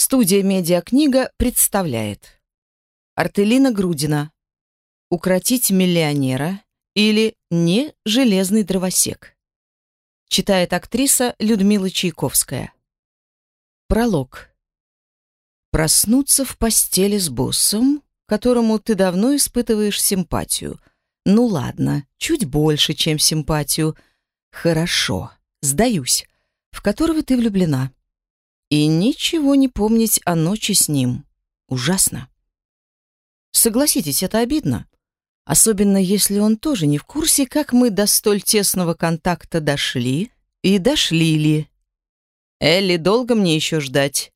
Студия «Медиакнига» представляет Артелина Грудина «Укротить миллионера» или «Не железный дровосек». Читает актриса Людмила Чайковская. Пролог. Проснуться в постели с боссом, которому ты давно испытываешь симпатию. Ну ладно, чуть больше, чем симпатию. Хорошо, сдаюсь. В которого ты влюблена. И ничего не помнить о ночи с ним. Ужасно. Согласитесь, это обидно. Особенно если он тоже не в курсе, как мы до столь тесного контакта дошли и дошли ли. Элли, долго мне еще ждать?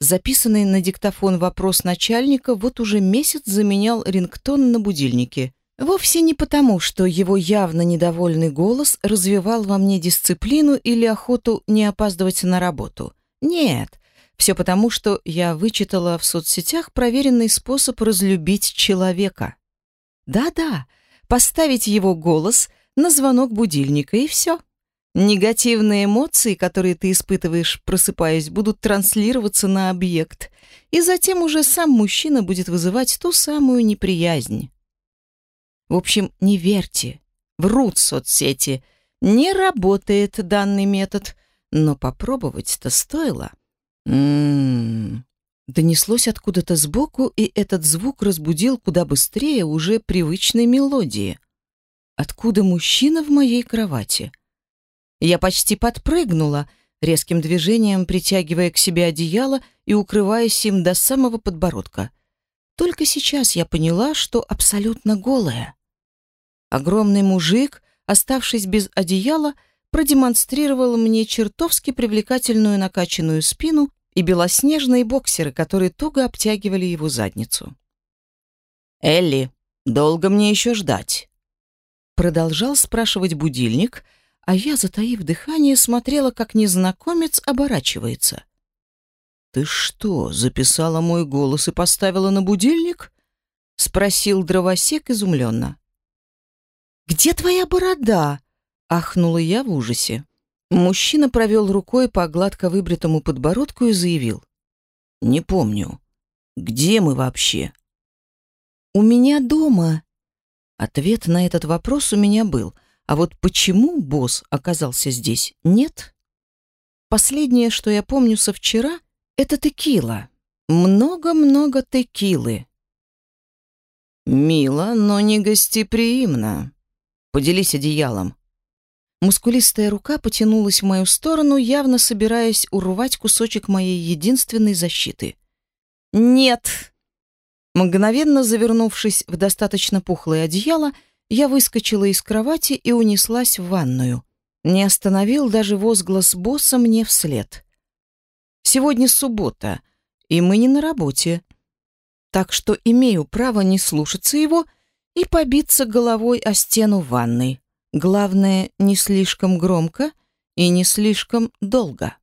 Записанный на диктофон вопрос начальника вот уже месяц заменял рингтон на будильнике. Вовсе не потому, что его явно недовольный голос развивал во мне дисциплину или охоту не опаздывать на работу. Нет, все потому, что я вычитала в соцсетях проверенный способ разлюбить человека. Да-да, поставить его голос на звонок будильника и все. Негативные эмоции, которые ты испытываешь, просыпаясь, будут транслироваться на объект, и затем уже сам мужчина будет вызывать ту самую неприязнь. В общем, не верьте, врут соцсети. Не работает данный метод, но попробовать-то стоило. М-м-м. Донеслось откуда-то сбоку, и этот звук разбудил куда быстрее уже привычной мелодии. Откуда мужчина в моей кровати? Я почти подпрыгнула, резким движением притягивая к себе одеяло и укрываясь им до самого подбородка. Только сейчас я поняла, что абсолютно голая. Огромный мужик, оставшись без одеяла, продемонстрировал мне чертовски привлекательную накачанную спину и белоснежные боксеры, которые туго обтягивали его задницу. «Элли, долго мне еще ждать?» Продолжал спрашивать будильник, а я, затаив дыхание, смотрела, как незнакомец оборачивается. «Ты что, записала мой голос и поставила на будильник?» — спросил дровосек изумленно. «Где твоя борода?» Ахнула я в ужасе. Мужчина провел рукой по гладко выбритому подбородку и заявил. «Не помню. Где мы вообще?» «У меня дома». Ответ на этот вопрос у меня был, а вот почему босс оказался здесь, нет? Последнее, что я помню со вчера, это текила. Много-много текилы. «Мило, но не гостеприимно. Поделись одеялом», Мускулистая рука потянулась в мою сторону, явно собираясь урвать кусочек моей единственной защиты. «Нет!» Мгновенно завернувшись в достаточно пухлое одеяло, я выскочила из кровати и унеслась в ванную. Не остановил даже возглас босса мне вслед. «Сегодня суббота, и мы не на работе, так что имею право не слушаться его и побиться головой о стену ванной». Главное, не слишком громко и не слишком долго.